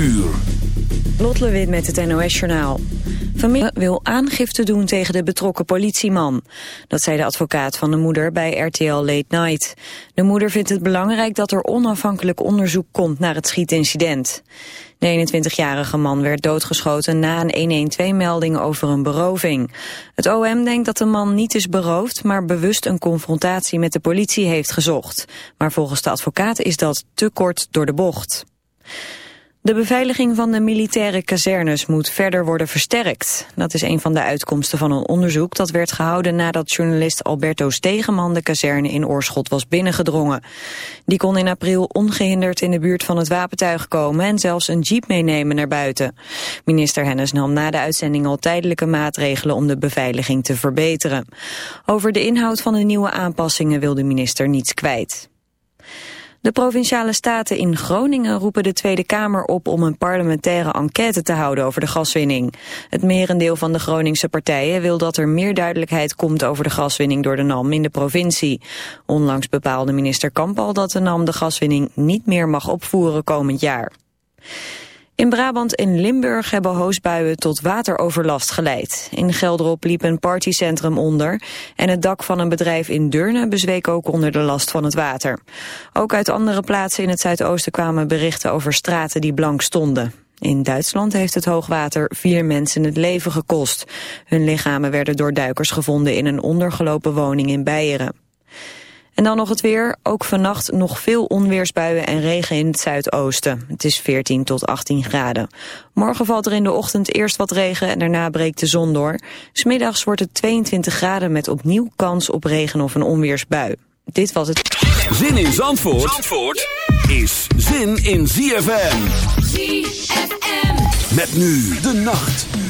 uur. Lot met het NOS-journaal. Familie wil aangifte doen tegen de betrokken politieman. Dat zei de advocaat van de moeder bij RTL Late Night. De moeder vindt het belangrijk dat er onafhankelijk onderzoek komt naar het schietincident. De 21-jarige man werd doodgeschoten na een 112-melding over een beroving. Het OM denkt dat de man niet is beroofd, maar bewust een confrontatie met de politie heeft gezocht. Maar volgens de advocaat is dat te kort door de bocht. De beveiliging van de militaire kazernes moet verder worden versterkt. Dat is een van de uitkomsten van een onderzoek dat werd gehouden nadat journalist Alberto Stegeman de kazerne in Oorschot was binnengedrongen. Die kon in april ongehinderd in de buurt van het wapentuig komen en zelfs een jeep meenemen naar buiten. Minister Hennis nam na de uitzending al tijdelijke maatregelen om de beveiliging te verbeteren. Over de inhoud van de nieuwe aanpassingen wil de minister niets kwijt. De Provinciale Staten in Groningen roepen de Tweede Kamer op om een parlementaire enquête te houden over de gaswinning. Het merendeel van de Groningse partijen wil dat er meer duidelijkheid komt over de gaswinning door de NAM in de provincie. Onlangs bepaalde minister Kamp al dat de NAM de gaswinning niet meer mag opvoeren komend jaar. In Brabant en Limburg hebben hoosbuien tot wateroverlast geleid. In Gelderop liep een partycentrum onder en het dak van een bedrijf in Deurne bezweek ook onder de last van het water. Ook uit andere plaatsen in het zuidoosten kwamen berichten over straten die blank stonden. In Duitsland heeft het hoogwater vier mensen het leven gekost. Hun lichamen werden door duikers gevonden in een ondergelopen woning in Beieren. En dan nog het weer. Ook vannacht nog veel onweersbuien en regen in het zuidoosten. Het is 14 tot 18 graden. Morgen valt er in de ochtend eerst wat regen en daarna breekt de zon door. Smiddags wordt het 22 graden met opnieuw kans op regen of een onweersbui. Dit was het. Zin in Zandvoort, Zandvoort is zin in ZFM. ZFM. Met nu de nacht.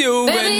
you Baby,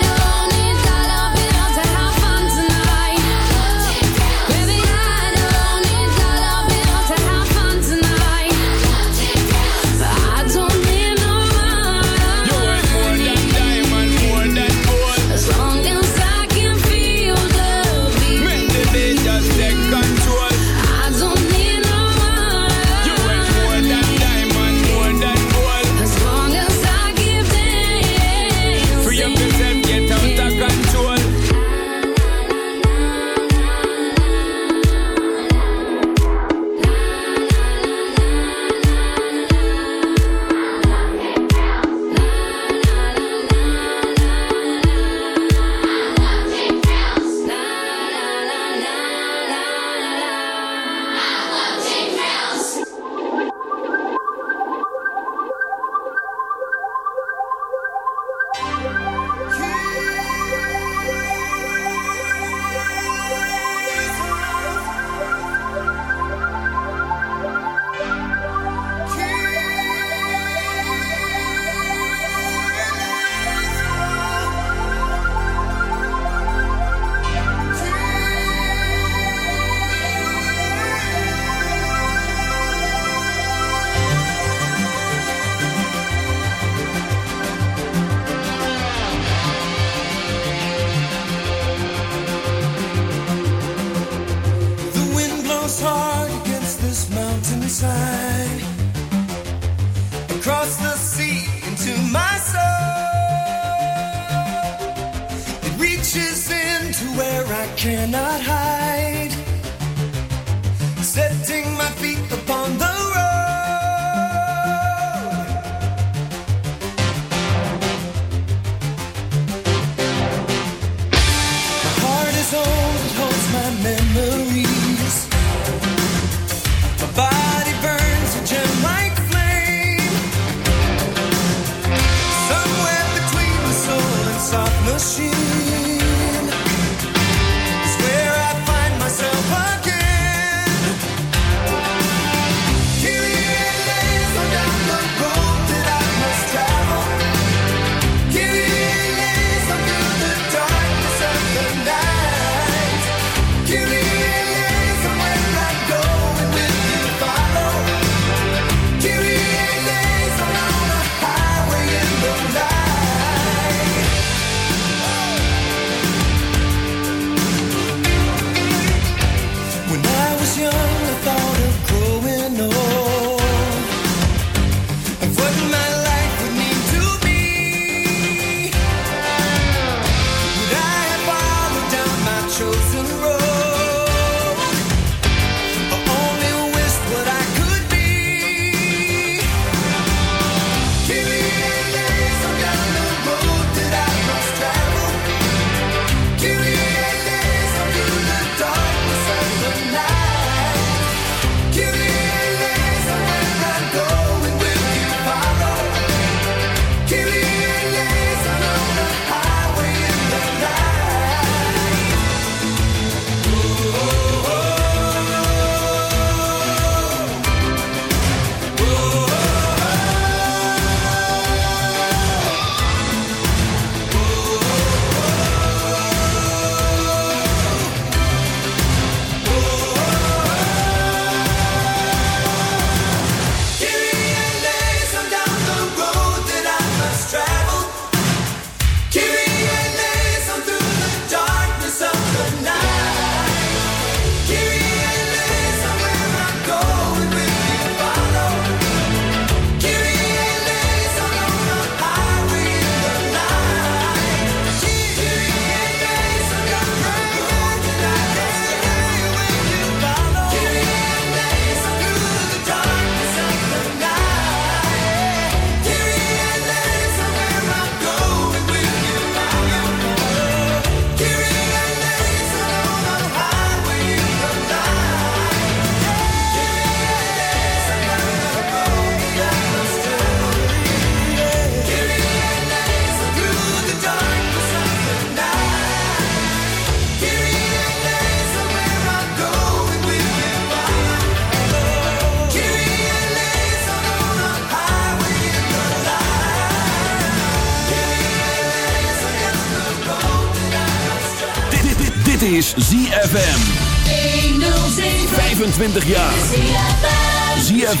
cannot hide.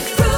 music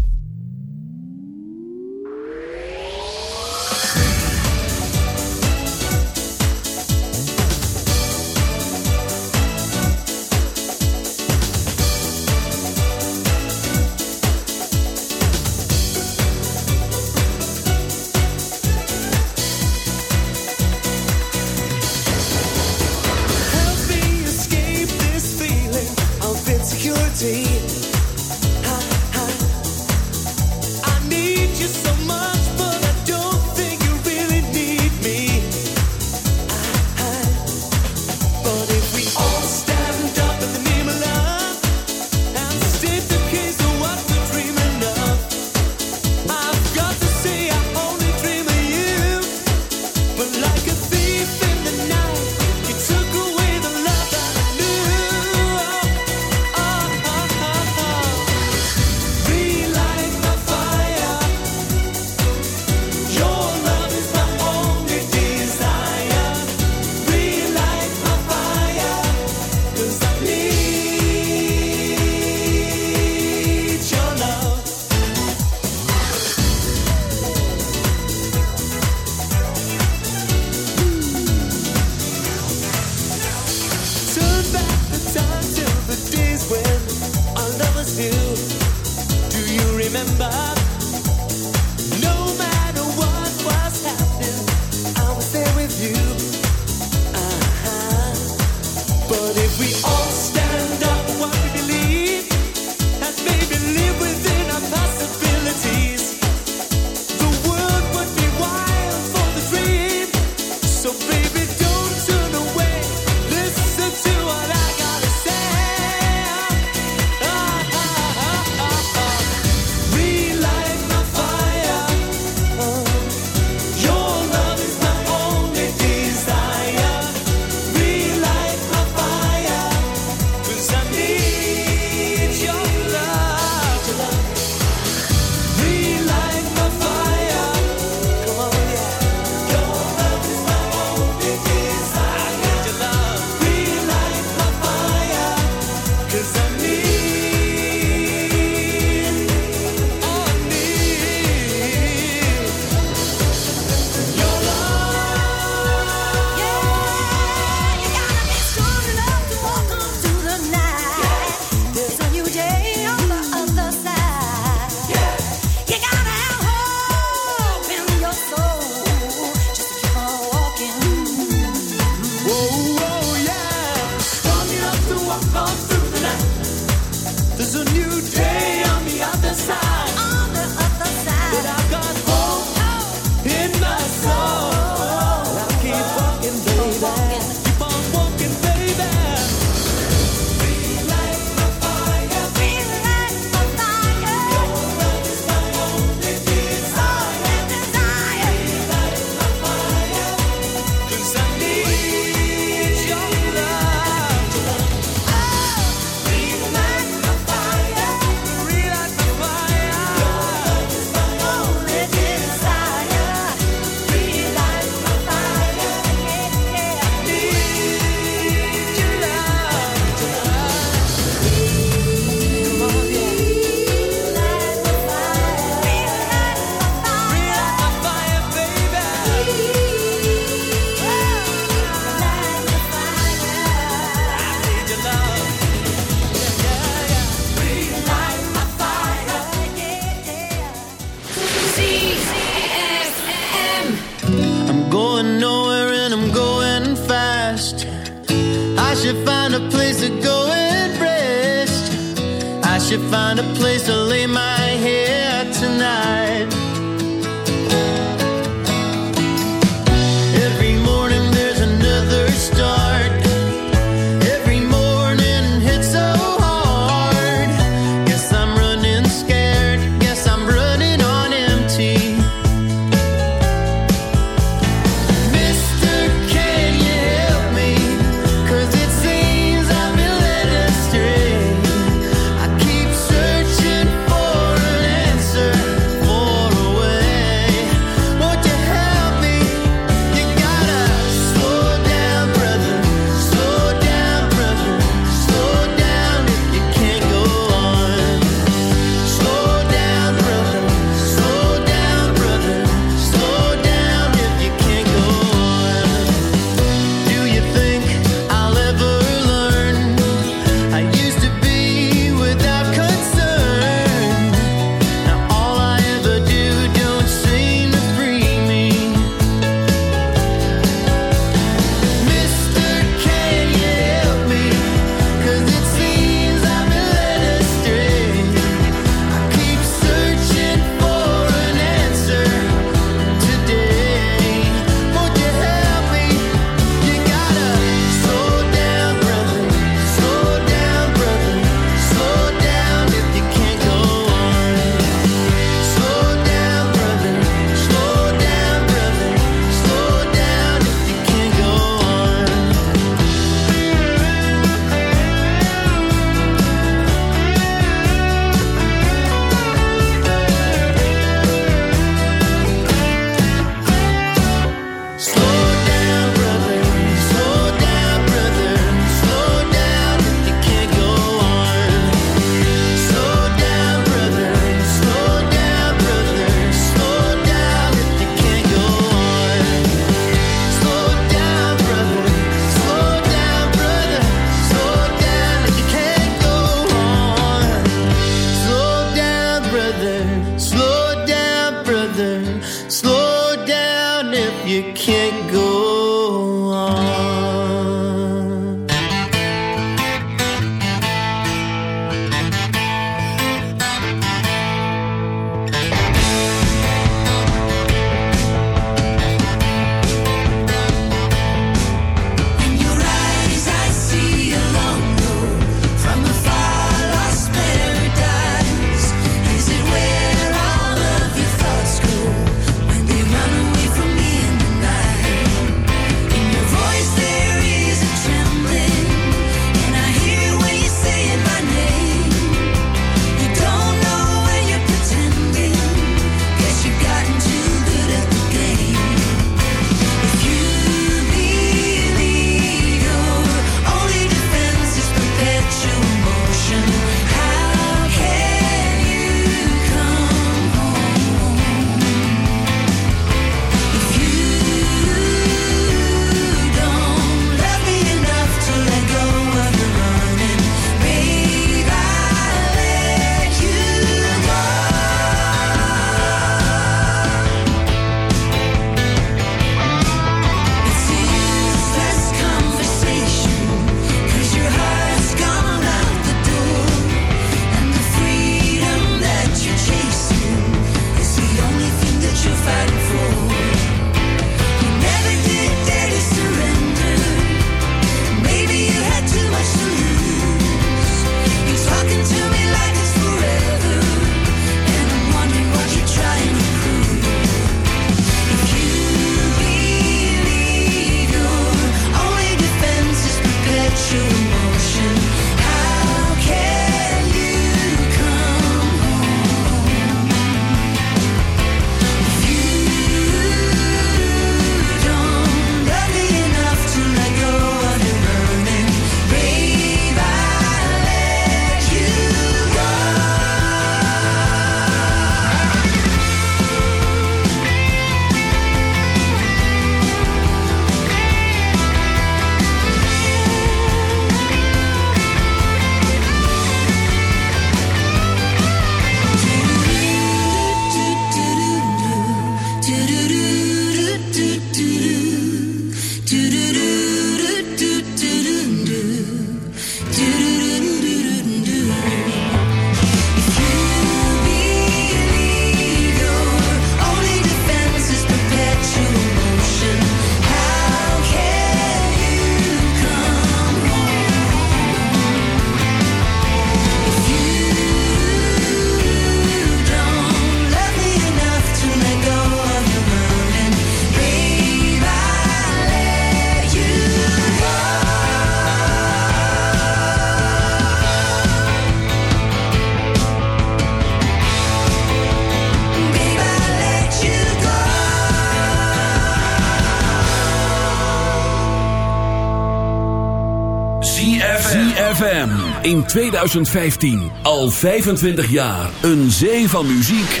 in 2015. Al 25 jaar. Een zee van muziek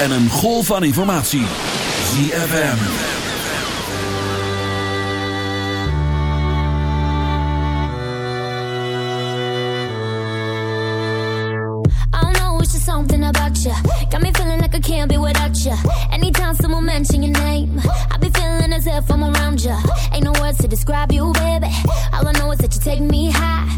en een golf van informatie. ZFM. I know something about you. Got me feeling like I can't be without you. Anytime someone mention your name, I be feeling as if I'm around you. Ain't no words to describe you, baby. All I know is that you take me high.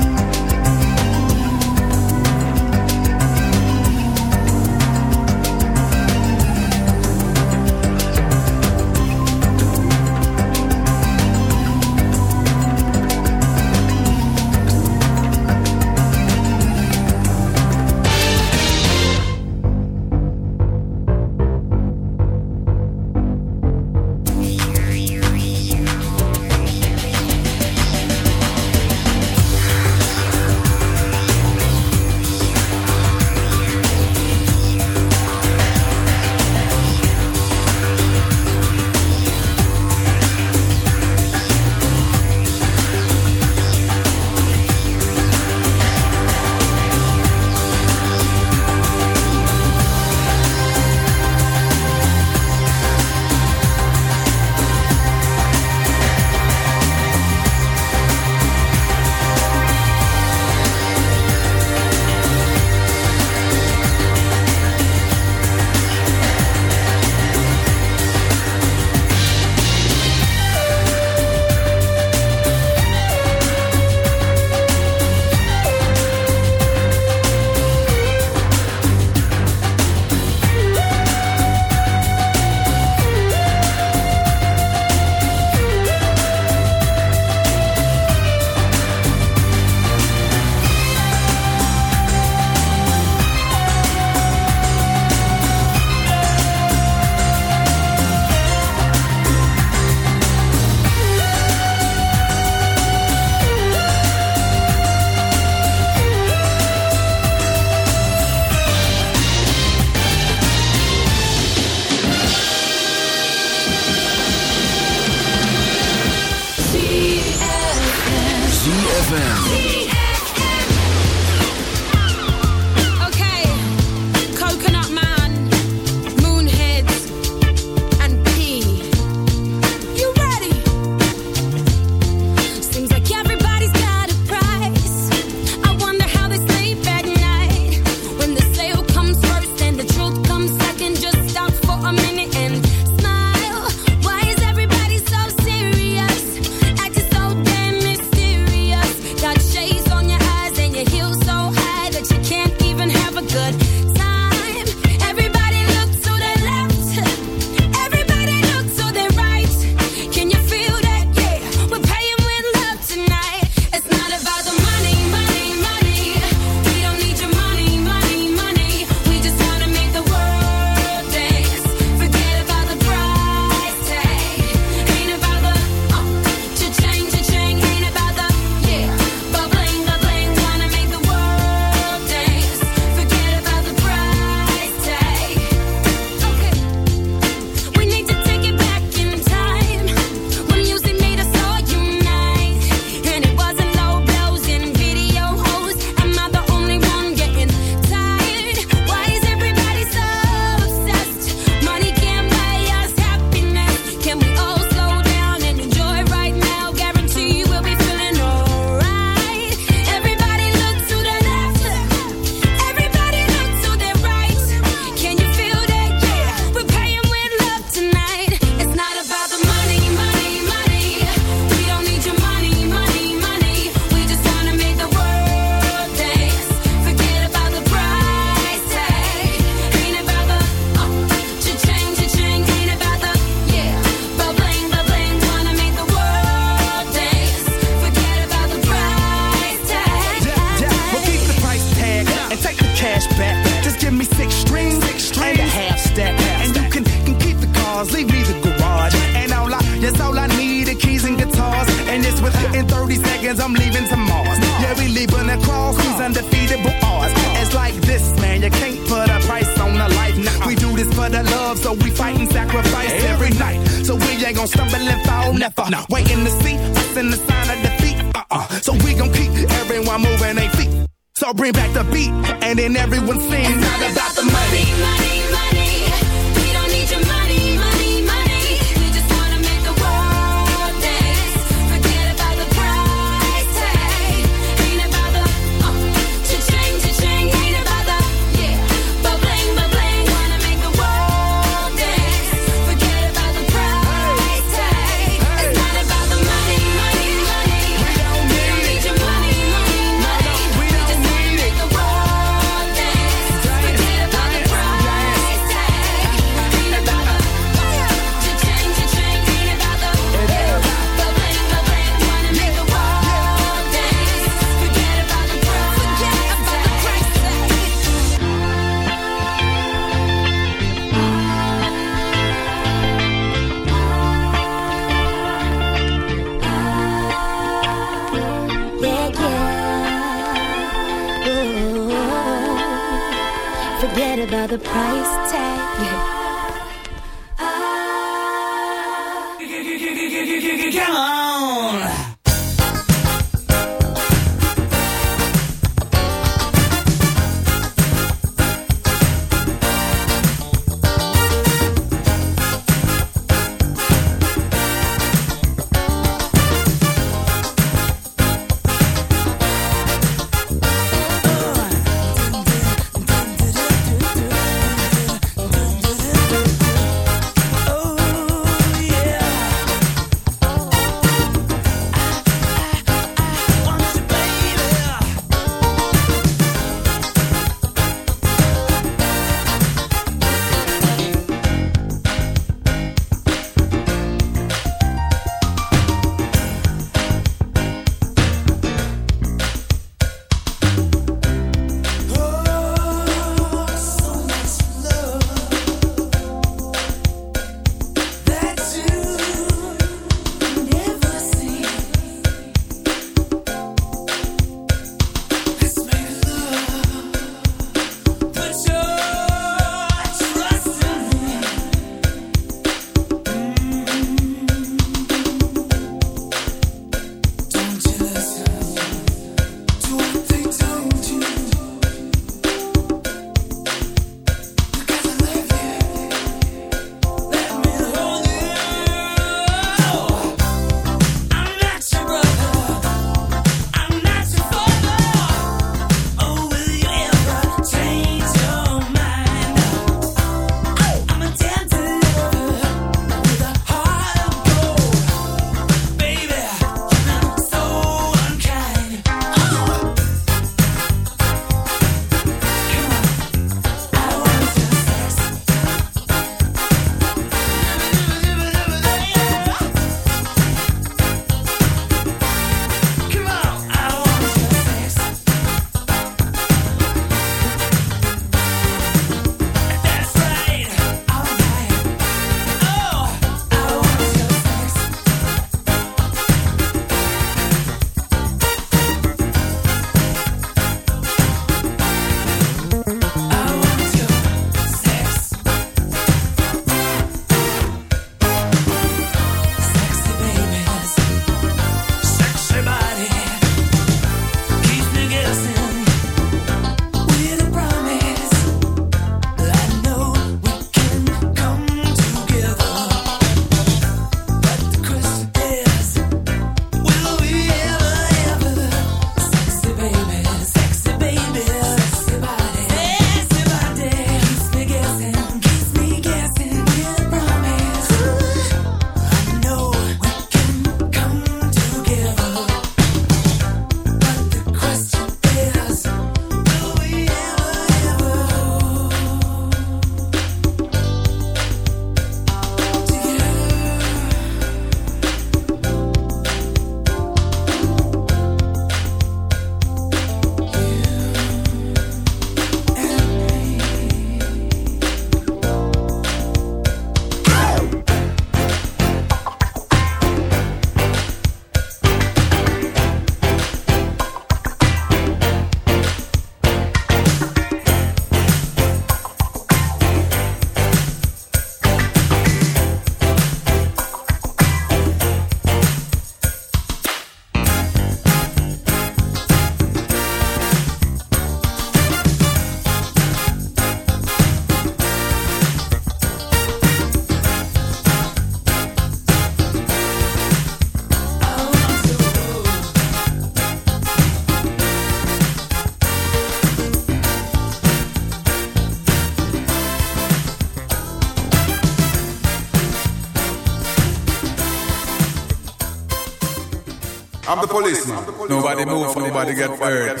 Policeman. Nobody move, nobody get hurt.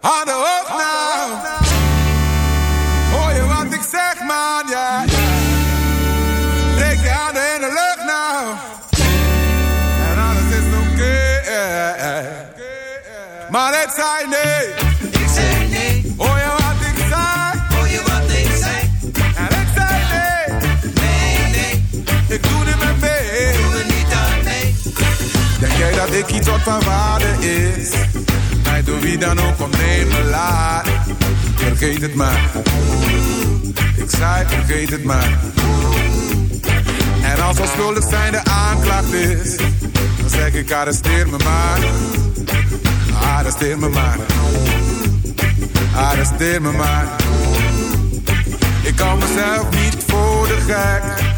Aan de hoofd nou. Hoor je wat ik zeg, man, ja. Steek je handen in de lucht nou. En alles is oké. Maar het zei nee. Dat ik iets wat van waarde is? Mij door wie dan ook om nemen laat. Vergeet het maar. Ik zei vergeet het maar. En als onschuldig zijn de aanklacht is, dan zeg ik arresteer me maar. Arresteer me maar. Arresteer me maar. Ik kan mezelf niet voor de gek.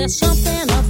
There's something about